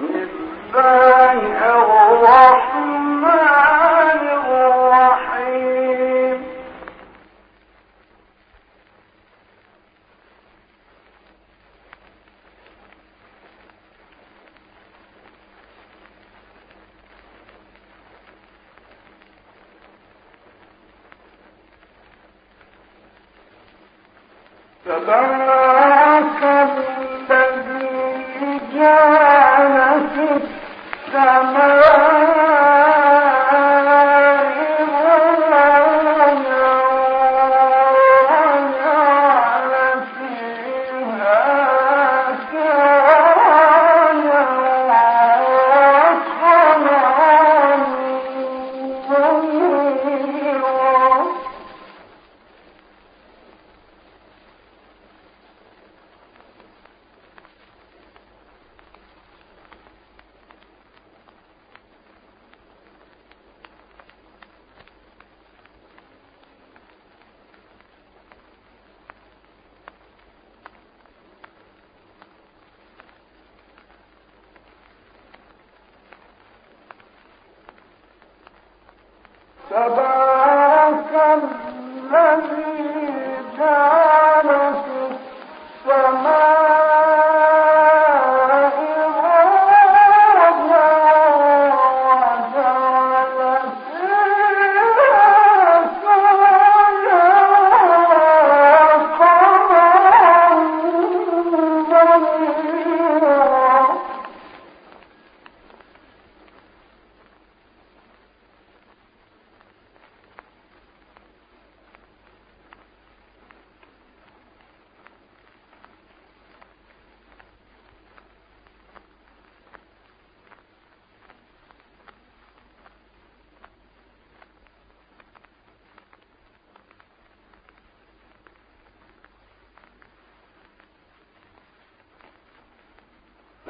لله أو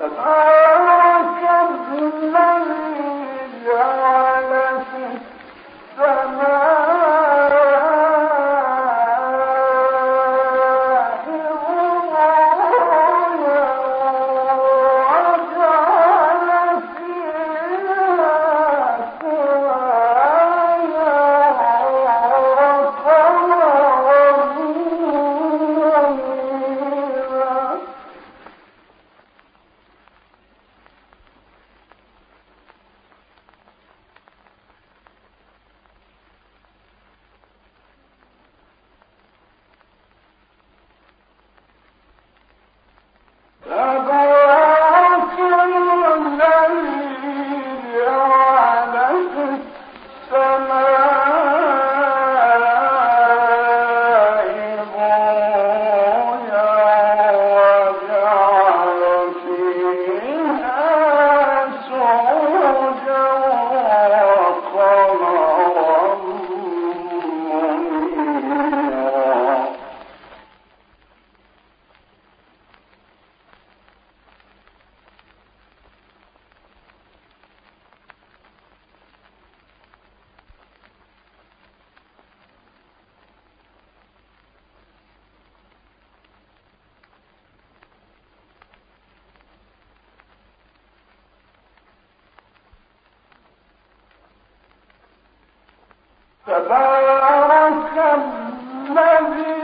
Because I تبارك الذي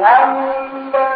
وَمَنْ